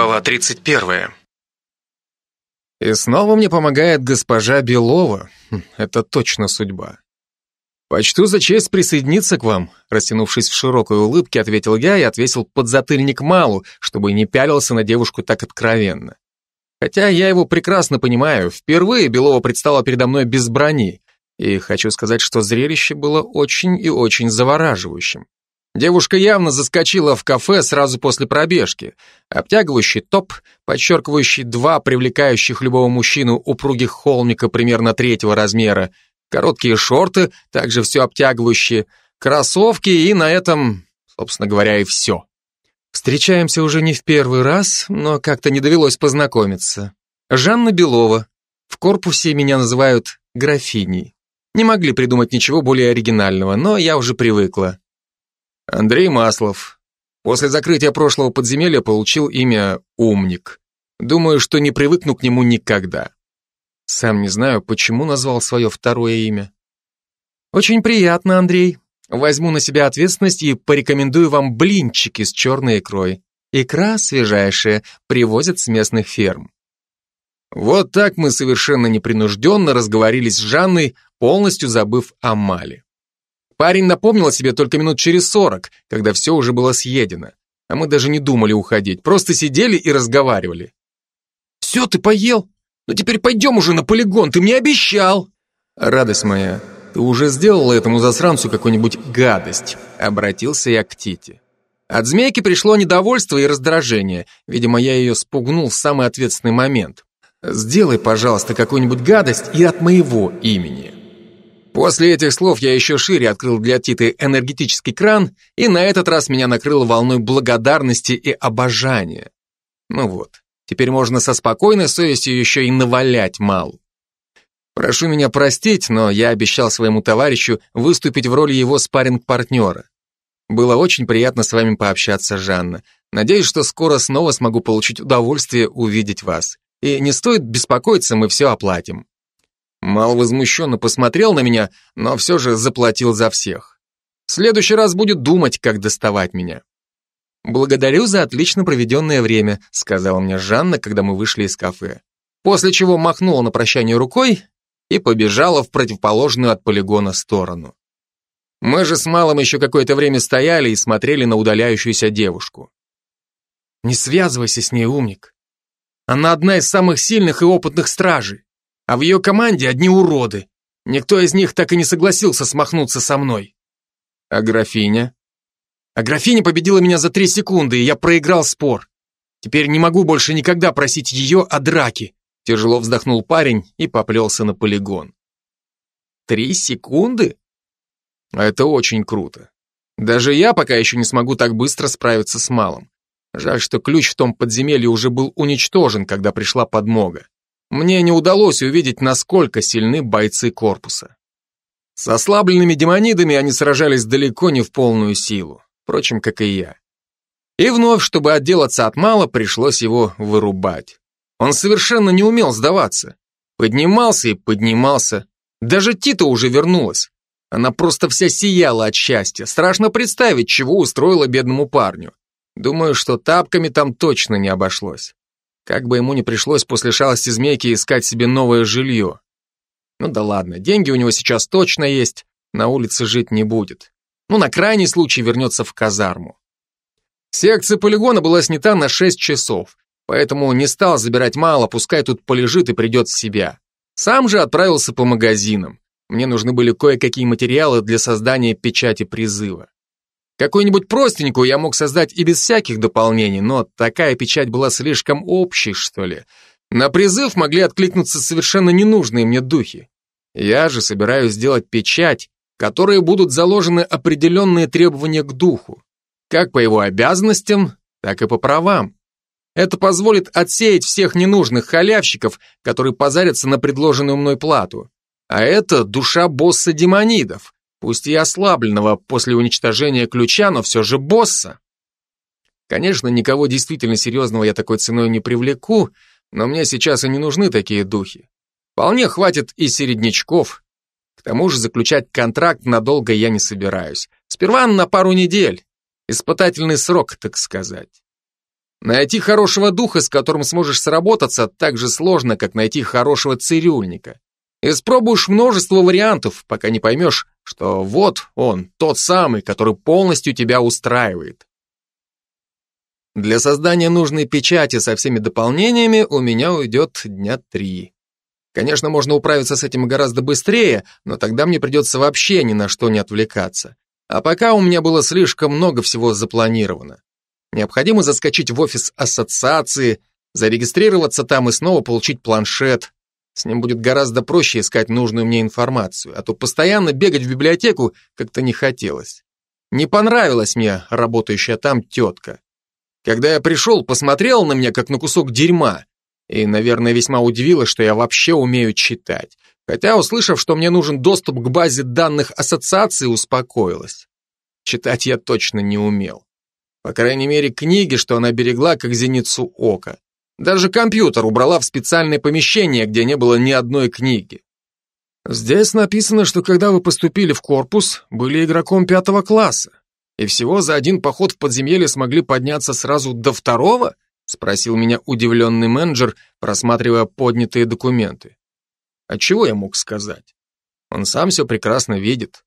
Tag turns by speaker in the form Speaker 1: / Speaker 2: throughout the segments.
Speaker 1: Глава 31.
Speaker 2: И снова мне помогает госпожа Белова. Хм, это точно судьба. «Почту за честь присоединиться к вам», растянувшись в широкой улыбке, ответил я и отвесил подзатыльник Малу, чтобы не пялился на девушку так откровенно. Хотя я его прекрасно понимаю, впервые Белова предстала передо мной без брони, и хочу сказать, что зрелище было очень и очень завораживающим. Девушка явно заскочила в кафе сразу после пробежки. Обтягивающий топ, подчеркивающий два привлекающих любого мужчину упругих холмика примерно третьего размера, короткие шорты, также все обтягивающие, кроссовки и на этом, собственно говоря, и все. Встречаемся уже не в первый раз, но как-то не довелось познакомиться. Жанна Белова. В корпусе меня называют графиней. Не могли придумать ничего более оригинального, но я уже привыкла. Андрей Маслов. После закрытия прошлого подземелья получил имя Умник. Думаю, что не привыкну к нему никогда. Сам не знаю, почему назвал свое второе имя. Очень приятно, Андрей. Возьму на себя ответственность и порекомендую вам блинчики с черной икрой. Икра свежайшая, привозят с местных ферм. Вот так мы совершенно непринужденно разговорились с Жанной, полностью забыв о Мале. Парень напомнил о себе только минут через сорок, когда все уже было съедено. А мы даже не думали уходить, просто сидели и разговаривали. «Все, ты поел? Ну теперь пойдем уже на полигон, ты мне обещал!» «Радость моя, ты уже сделала этому засранцу какую-нибудь гадость?» Обратился я к Тите. От змейки пришло недовольство и раздражение. Видимо, я ее спугнул в самый ответственный момент. «Сделай, пожалуйста, какую-нибудь гадость и от моего имени». После этих слов я еще шире открыл для Титы энергетический кран, и на этот раз меня накрыло волной благодарности и обожания. Ну вот, теперь можно со спокойной совестью еще и навалять Малу. Прошу меня простить, но я обещал своему товарищу выступить в роли его спарринг-партнера. Было очень приятно с вами пообщаться, Жанна. Надеюсь, что скоро снова смогу получить удовольствие увидеть вас. И не стоит беспокоиться, мы все оплатим. Мал возмущенно посмотрел на меня, но все же заплатил за всех. В следующий раз будет думать, как доставать меня. «Благодарю за отлично проведенное время», сказала мне Жанна, когда мы вышли из кафе. После чего махнула на прощание рукой и побежала в противоположную от полигона сторону. Мы же с Малым еще какое-то время стояли и смотрели на удаляющуюся девушку. «Не связывайся с ней, умник. Она одна из самых сильных и опытных стражей а в ее команде одни уроды. Никто из них так и не согласился смахнуться со мной. А графиня? А графиня победила меня за три секунды, и я проиграл спор. Теперь не могу больше никогда просить ее о драке. Тяжело вздохнул парень и поплелся на полигон. Три секунды? А это очень круто. Даже я пока еще не смогу так быстро справиться с малым. Жаль, что ключ в том подземелье уже был уничтожен, когда пришла подмога. Мне не удалось увидеть, насколько сильны бойцы корпуса. С ослабленными демонидами они сражались далеко не в полную силу, впрочем, как и я. И вновь, чтобы отделаться от мала, пришлось его вырубать. Он совершенно не умел сдаваться. Поднимался и поднимался. Даже Тита уже вернулась. Она просто вся сияла от счастья. Страшно представить, чего устроила бедному парню. Думаю, что тапками там точно не обошлось. Как бы ему не пришлось после шалости змейки искать себе новое жилье. Ну да ладно, деньги у него сейчас точно есть, на улице жить не будет. Ну, на крайний случай вернется в казарму. Секция полигона была снята на 6 часов, поэтому не стал забирать мало, пускай тут полежит и придет в себя. Сам же отправился по магазинам. Мне нужны были кое-какие материалы для создания печати призыва. Какую-нибудь простенькую я мог создать и без всяких дополнений, но такая печать была слишком общей, что ли. На призыв могли откликнуться совершенно ненужные мне духи. Я же собираюсь сделать печать, которой будут заложены определенные требования к духу, как по его обязанностям, так и по правам. Это позволит отсеять всех ненужных халявщиков, которые позарятся на предложенную мной плату. А это душа босса демонидов, пусть и ослабленного после уничтожения ключа, но все же босса. Конечно, никого действительно серьезного я такой ценой не привлеку, но мне сейчас и не нужны такие духи. Вполне хватит и середнячков. К тому же заключать контракт надолго я не собираюсь. Сперва на пару недель. Испытательный срок, так сказать. Найти хорошего духа, с которым сможешь сработаться, так же сложно, как найти хорошего цирюльника. Испробуешь множество вариантов, пока не поймешь, что вот он, тот самый, который полностью тебя устраивает. Для создания нужной печати со всеми дополнениями у меня уйдет дня три. Конечно, можно управиться с этим гораздо быстрее, но тогда мне придется вообще ни на что не отвлекаться. А пока у меня было слишком много всего запланировано. Необходимо заскочить в офис ассоциации, зарегистрироваться там и снова получить планшет. С ним будет гораздо проще искать нужную мне информацию, а то постоянно бегать в библиотеку как-то не хотелось. Не понравилась мне работающая там тетка. Когда я пришел, посмотрела на меня, как на кусок дерьма, и, наверное, весьма удивилась, что я вообще умею читать. Хотя, услышав, что мне нужен доступ к базе данных ассоциации, успокоилась. Читать я точно не умел. По крайней мере, книги, что она берегла, как зеницу ока. Даже компьютер убрала в специальное помещение, где не было ни одной книги. Здесь написано, что когда вы поступили в корпус, были игроком пятого класса, и всего за один поход в подземелье смогли подняться сразу до второго? Спросил меня удивленный менеджер, просматривая поднятые документы. А чего я мог сказать? Он сам все прекрасно видит.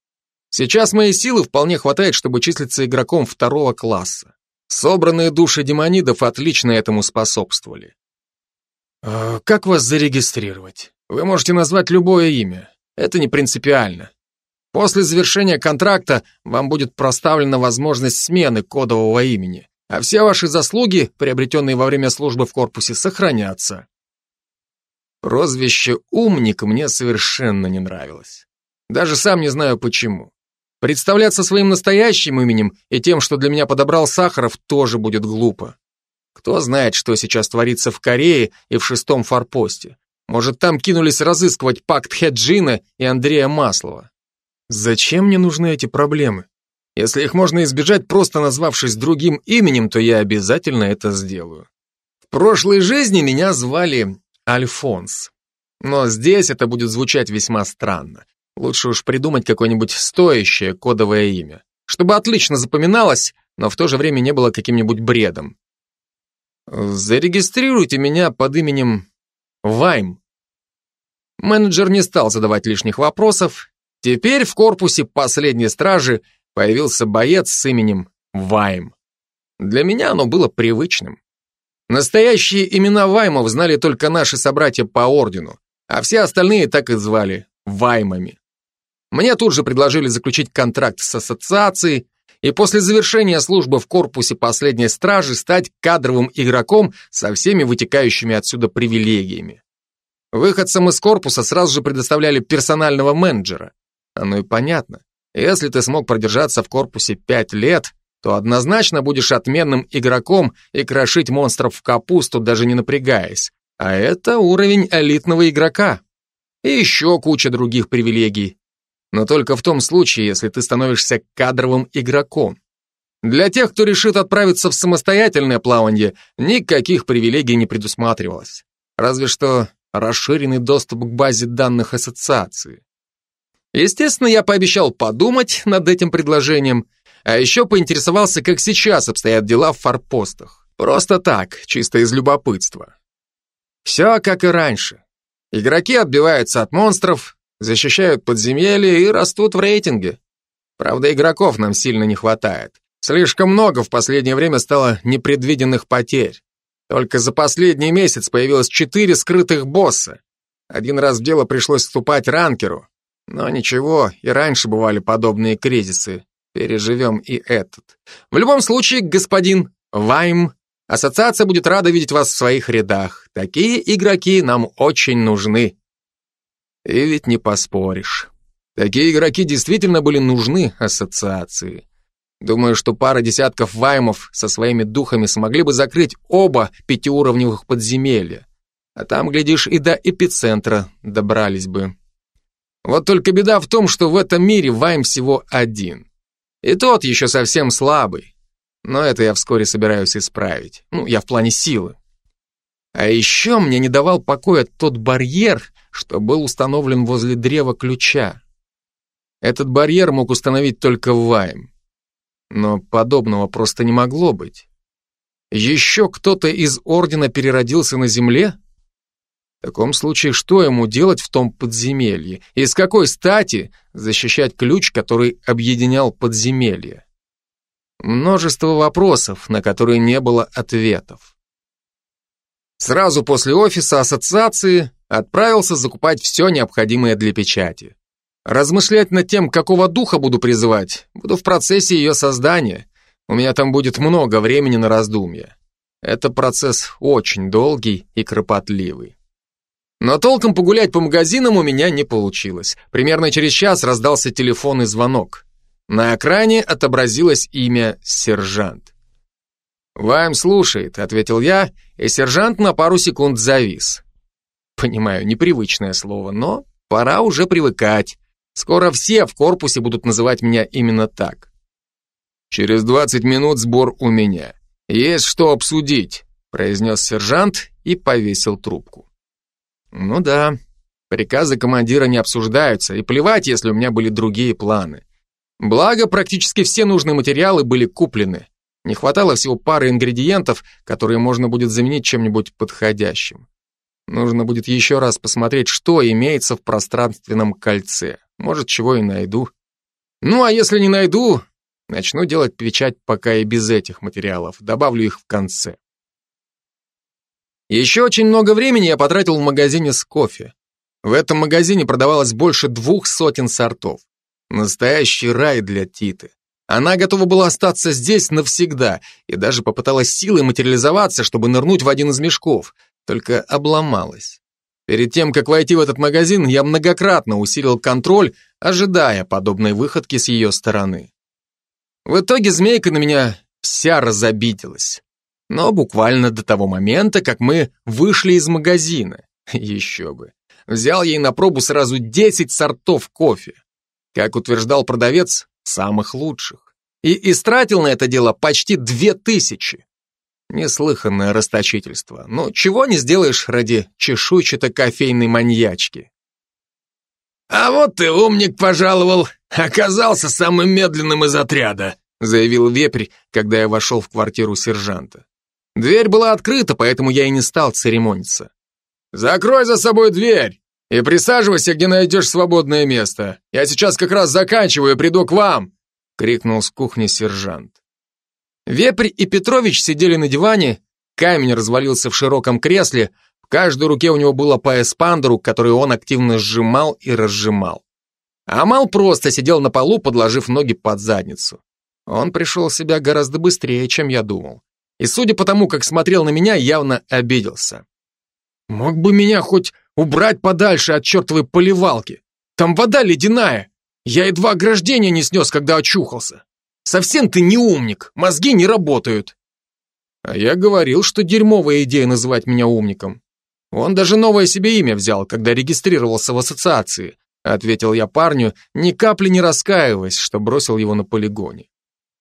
Speaker 2: Сейчас моей силы вполне хватает, чтобы числиться игроком второго класса. Собранные души демонидов отлично этому способствовали. «Э, «Как вас зарегистрировать? Вы можете назвать любое имя. Это не принципиально. После завершения контракта вам будет проставлена возможность смены кодового имени, а все ваши заслуги, приобретенные во время службы в корпусе, сохранятся». Прозвище «умник» мне совершенно не нравилось. Даже сам не знаю почему. Представляться своим настоящим именем и тем, что для меня подобрал Сахаров, тоже будет глупо. Кто знает, что сейчас творится в Корее и в шестом форпосте. Может, там кинулись разыскивать пакт Хеджина и Андрея Маслова. Зачем мне нужны эти проблемы? Если их можно избежать, просто назвавшись другим именем, то я обязательно это сделаю. В прошлой жизни меня звали Альфонс. Но здесь это будет звучать весьма странно. Лучше уж придумать какое-нибудь стоящее кодовое имя, чтобы отлично запоминалось, но в то же время не было каким-нибудь бредом. Зарегистрируйте меня под именем Вайм. Менеджер не стал задавать лишних вопросов. Теперь в корпусе последней стражи появился боец с именем Вайм. Для меня оно было привычным. Настоящие имена Ваймов знали только наши собратья по ордену, а все остальные так и звали Ваймами. Мне тут же предложили заключить контракт с ассоциацией и после завершения службы в корпусе последней стражи стать кадровым игроком со всеми вытекающими отсюда привилегиями. Выходцам из корпуса сразу же предоставляли персонального менеджера. Оно и понятно. Если ты смог продержаться в корпусе пять лет, то однозначно будешь отменным игроком и крошить монстров в капусту, даже не напрягаясь. А это уровень элитного игрока. И еще куча других привилегий но только в том случае, если ты становишься кадровым игроком. Для тех, кто решит отправиться в самостоятельное плавание, никаких привилегий не предусматривалось. Разве что расширенный доступ к базе данных ассоциации. Естественно, я пообещал подумать над этим предложением, а еще поинтересовался, как сейчас обстоят дела в форпостах. Просто так, чисто из любопытства. Все как и раньше. Игроки отбиваются от монстров, защищают подземелья и растут в рейтинге. Правда, игроков нам сильно не хватает. Слишком много в последнее время стало непредвиденных потерь. Только за последний месяц появилось четыре скрытых босса. Один раз в дело пришлось вступать ранкеру. Но ничего, и раньше бывали подобные кризисы. Переживем и этот. В любом случае, господин Вайм, ассоциация будет рада видеть вас в своих рядах. Такие игроки нам очень нужны. И ведь не поспоришь. Такие игроки действительно были нужны ассоциации. Думаю, что пара десятков ваймов со своими духами смогли бы закрыть оба пятиуровневых подземелья. А там, глядишь, и до эпицентра добрались бы. Вот только беда в том, что в этом мире вайм всего один. И тот еще совсем слабый. Но это я вскоре собираюсь исправить. Ну, я в плане силы. А еще мне не давал покоя тот барьер, что был установлен возле древа ключа. Этот барьер мог установить только Вайм. Но подобного просто не могло быть. Еще кто-то из Ордена переродился на Земле? В таком случае, что ему делать в том подземелье? И с какой стати защищать ключ, который объединял подземелье? Множество вопросов, на которые не было ответов. Сразу после офиса ассоциации отправился закупать все необходимое для печати. Размышлять над тем, какого духа буду призывать, буду в процессе ее создания. У меня там будет много времени на раздумья. Это процесс очень долгий и кропотливый. Но толком погулять по магазинам у меня не получилось. Примерно через час раздался телефонный звонок. На экране отобразилось имя «Сержант». «Вайм слушает», — ответил я, и сержант на пару секунд завис. Понимаю, непривычное слово, но пора уже привыкать. Скоро все в корпусе будут называть меня именно так. «Через 20 минут сбор у меня. Есть что обсудить», произнес сержант и повесил трубку. Ну да, приказы командира не обсуждаются, и плевать, если у меня были другие планы. Благо, практически все нужные материалы были куплены. Не хватало всего пары ингредиентов, которые можно будет заменить чем-нибудь подходящим. Нужно будет еще раз посмотреть, что имеется в пространственном кольце. Может, чего и найду. Ну, а если не найду, начну делать печать пока и без этих материалов. Добавлю их в конце. Еще очень много времени я потратил в магазине с кофе. В этом магазине продавалось больше двух сотен сортов. Настоящий рай для Титы. Она готова была остаться здесь навсегда и даже попыталась силой материализоваться, чтобы нырнуть в один из мешков, только обломалась. Перед тем, как войти в этот магазин, я многократно усилил контроль, ожидая подобной выходки с ее стороны. В итоге змейка на меня вся разобиделась. Но буквально до того момента, как мы вышли из магазина. Еще бы. Взял ей на пробу сразу 10 сортов кофе. Как утверждал продавец, самых лучших. И истратил на это дело почти две тысячи. Неслыханное расточительство. Но чего не сделаешь ради чешуйчато-кофейной маньячки.
Speaker 1: «А вот ты умник пожаловал, оказался самым медленным из отряда»,
Speaker 2: заявил вепрь, когда я вошел в квартиру сержанта. Дверь была открыта, поэтому я и не стал церемониться.
Speaker 1: «Закрой за собой дверь и присаживайся, где найдешь свободное место. Я сейчас как раз заканчиваю и приду к вам!» — крикнул с кухни сержант.
Speaker 2: Вепрь и Петрович сидели на диване, камень развалился в широком кресле, в каждой руке у него было по эспандеру, который он активно сжимал и разжимал. Амал просто сидел на полу, подложив ноги под задницу. Он пришел в себя гораздо быстрее, чем я думал. И судя по тому, как смотрел на меня, явно обиделся. Мог бы меня хоть убрать подальше от чертовой поливалки. Там вода ледяная. Я едва ограждение не снес, когда очухался. Совсем ты не умник, мозги не работают. А я говорил, что дерьмовая идея называть меня умником. Он даже новое себе имя взял, когда регистрировался в ассоциации, ответил я парню, ни капли не раскаиваясь, что бросил его на полигоне.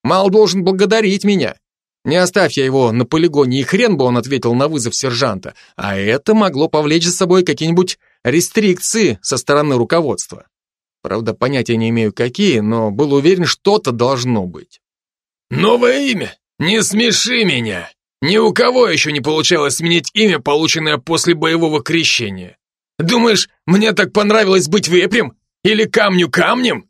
Speaker 2: Мал должен благодарить меня. Не оставь я его на полигоне, и хрен бы он ответил на вызов сержанта, а это могло повлечь за собой какие-нибудь рестрикции со стороны руководства. Правда, понятия не имею какие, но был уверен, что-то должно быть.
Speaker 1: «Новое имя? Не смеши меня! Ни у кого еще не получалось сменить имя, полученное после боевого крещения. Думаешь, мне так понравилось быть вепрем? Или камню камнем?»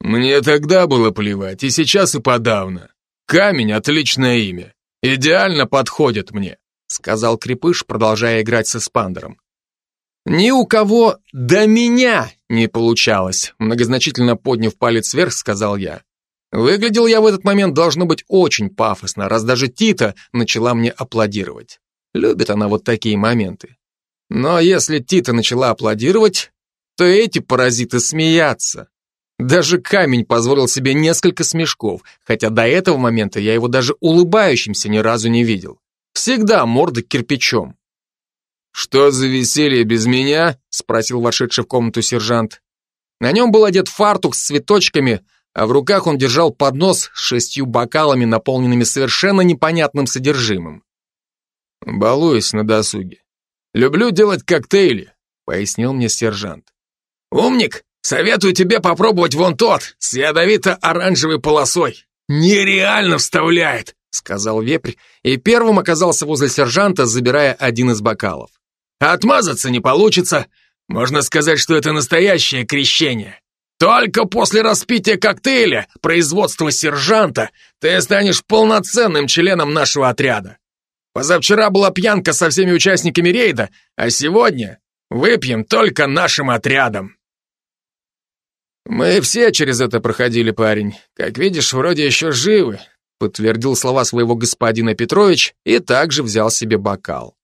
Speaker 1: «Мне тогда было плевать, и сейчас и подавно. Камень — отличное имя. Идеально подходит мне», — сказал Крепыш, продолжая играть с эспандером.
Speaker 2: «Ни у кого до меня не получалось», многозначительно подняв палец вверх, сказал я. Выглядел я в этот момент, должно быть, очень пафосно, раз даже Тита начала мне аплодировать. Любит она вот такие моменты. Но если Тита начала аплодировать, то эти паразиты смеятся. Даже камень позволил себе несколько смешков, хотя до этого момента я его даже улыбающимся ни разу не видел. Всегда морда кирпичом.
Speaker 1: «Что за веселье без меня?» — спросил вошедший в комнату сержант.
Speaker 2: На нем был одет фартук с цветочками, а в руках он держал поднос с шестью бокалами, наполненными совершенно непонятным содержимым.
Speaker 1: «Балуюсь на досуге. Люблю делать коктейли», — пояснил мне сержант. «Умник, советую тебе попробовать вон тот, с ядовито-оранжевой полосой. Нереально вставляет.
Speaker 2: сказал вепрь, и первым оказался возле сержанта, забирая один из бокалов.
Speaker 1: Отмазаться не получится. Можно сказать, что это настоящее крещение. Только после распития коктейля, производства сержанта, ты станешь полноценным членом нашего отряда. Позавчера была пьянка со всеми участниками рейда, а сегодня выпьем только нашим отрядом.
Speaker 2: Мы все через это проходили, парень. Как видишь, вроде еще живы, подтвердил слова своего господина Петрович и также взял себе бокал.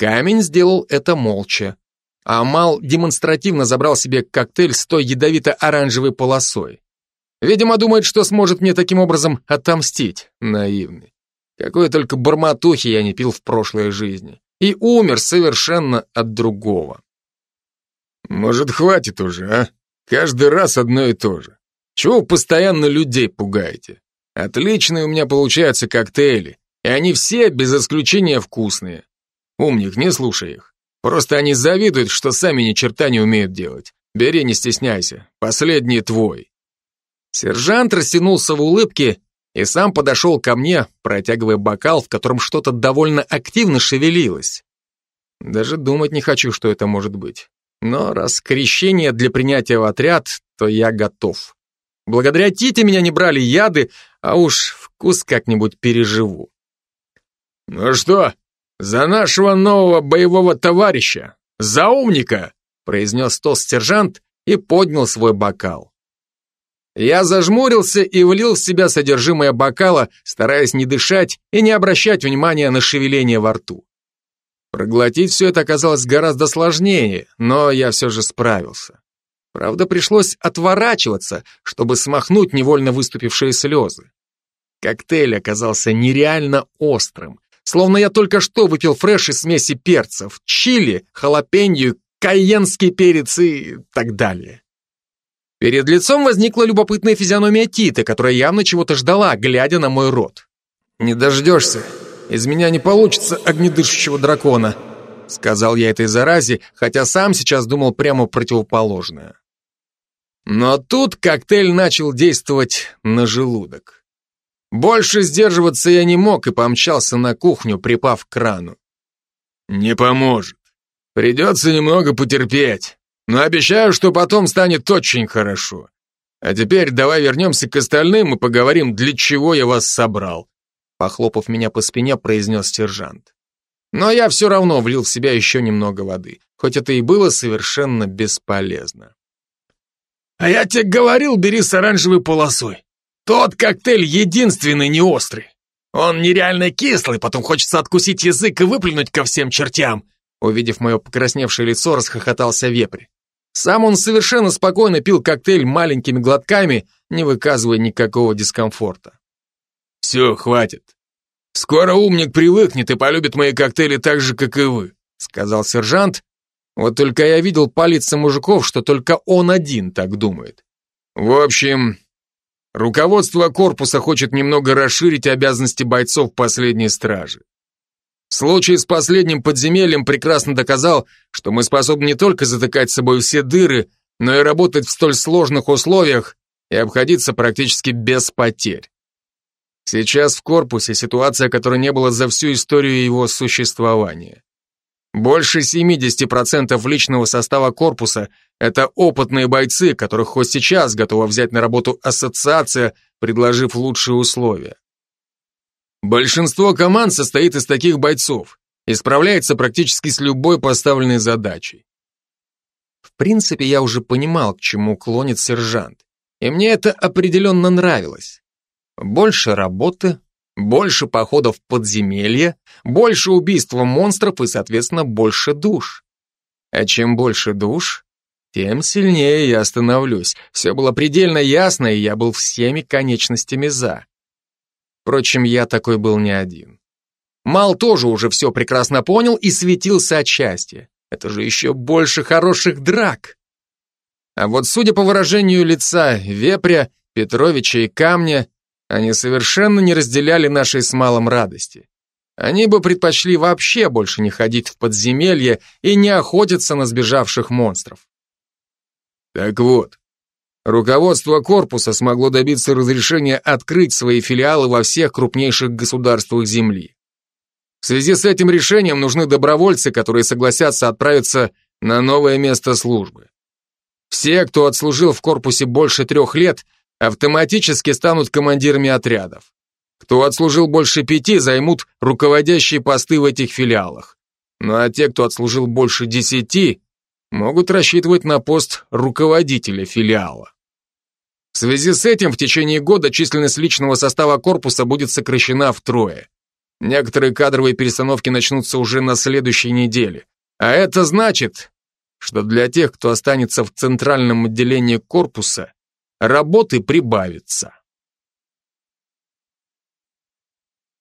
Speaker 2: Камень сделал это молча. Амал демонстративно забрал себе коктейль с той ядовито-оранжевой полосой. Видимо, думает, что сможет мне таким образом отомстить. Наивный. Какой только бормотухи я не пил в прошлой жизни. И умер совершенно от другого.
Speaker 1: Может, хватит уже, а? Каждый раз одно и то же. Чего постоянно людей пугаете? Отличные у меня получаются коктейли, и они все без исключения вкусные. Умник, не слушай их. Просто они завидуют, что сами ни черта не умеют делать. Бери, не стесняйся. Последний твой.
Speaker 2: Сержант растянулся в улыбке и сам подошел ко мне, протягивая бокал, в котором что-то довольно активно шевелилось. Даже думать не хочу, что это может быть. Но раз крещение для принятия в отряд, то я готов. Благодаря Тите меня не брали яды, а уж вкус как-нибудь переживу.
Speaker 1: «Ну что, «За нашего нового боевого товарища! За умника!» произнес тост сержант и поднял свой бокал.
Speaker 2: Я зажмурился и влил в себя содержимое бокала, стараясь не дышать и не обращать внимания на шевеление во рту. Проглотить все это оказалось гораздо сложнее, но я все же справился. Правда, пришлось отворачиваться, чтобы смахнуть невольно выступившие слезы. Коктейль оказался нереально острым, Словно я только что выпил фреш из смеси перцев, чили, халапеньо, кайенский перец и так далее. Перед лицом возникла любопытная физиономия Титы, которая явно чего-то ждала, глядя на мой рот. «Не дождешься. Из меня не получится огнедышащего дракона», сказал я этой заразе, хотя сам сейчас думал прямо противоположное. Но тут коктейль начал действовать на желудок. Больше сдерживаться я не мог и помчался на кухню, припав к крану.
Speaker 1: «Не поможет. Придется немного потерпеть, но обещаю, что потом станет очень хорошо. А теперь давай вернемся к остальным и поговорим, для чего я вас собрал»,
Speaker 2: похлопав меня по спине, произнес сержант. Но я все равно влил в себя еще немного воды, хоть это и было совершенно бесполезно.
Speaker 1: «А я тебе говорил, бери с оранжевой полосой. Тот коктейль единственный не острый. Он нереально кислый, потом хочется откусить язык и выплюнуть ко всем чертям.
Speaker 2: Увидев мое покрасневшее лицо, расхохотался вепрь. Сам он совершенно спокойно пил коктейль маленькими глотками, не выказывая никакого дискомфорта.
Speaker 1: «Все, хватит. Скоро умник привыкнет и полюбит мои коктейли так же, как и вы», сказал сержант. Вот только я видел по лицам мужиков, что только он один так думает. «В общем, Руководство корпуса хочет немного расширить обязанности бойцов последней стражи. Случай с последним подземельем прекрасно доказал, что мы способны не только затыкать с собой все дыры, но и работать в столь сложных условиях и обходиться практически без потерь. Сейчас в корпусе ситуация, которой не было за всю историю его существования. Больше 70% личного состава корпуса – это опытные бойцы, которых хоть сейчас готова взять на работу ассоциация, предложив лучшие условия. Большинство команд состоит из таких бойцов и справляется практически с любой поставленной задачей. В принципе, я уже понимал, к чему клонит сержант, и мне это определенно нравилось. Больше работы, больше походов в подземелье, больше убийства монстров и, соответственно, больше душ. А чем больше душ, тем сильнее я становлюсь. Все было предельно ясно, и я был всеми конечностями за. Впрочем, я такой был не один. Мал тоже уже все прекрасно понял и светился от счастья. Это же еще больше хороших драк. А вот судя по выражению лица Вепря, Петровича и Камня, они совершенно не разделяли нашей с малым радости. Они бы предпочли вообще больше не ходить в подземелье и не охотиться на сбежавших монстров. Так вот,
Speaker 2: Руководство корпуса смогло добиться разрешения открыть свои филиалы во всех крупнейших государствах Земли. В связи с этим решением нужны добровольцы, которые согласятся отправиться на новое место службы. Все, кто отслужил в корпусе больше трех лет, автоматически станут командирами отрядов. Кто отслужил больше пяти, займут руководящие посты в этих филиалах. Ну а те, кто отслужил больше десяти, могут рассчитывать на пост руководителя филиала. В связи с этим в течение года численность личного состава корпуса будет сокращена втрое. Некоторые кадровые перестановки начнутся уже на следующей неделе. А это значит, что для тех, кто останется в центральном отделении корпуса, работы прибавится.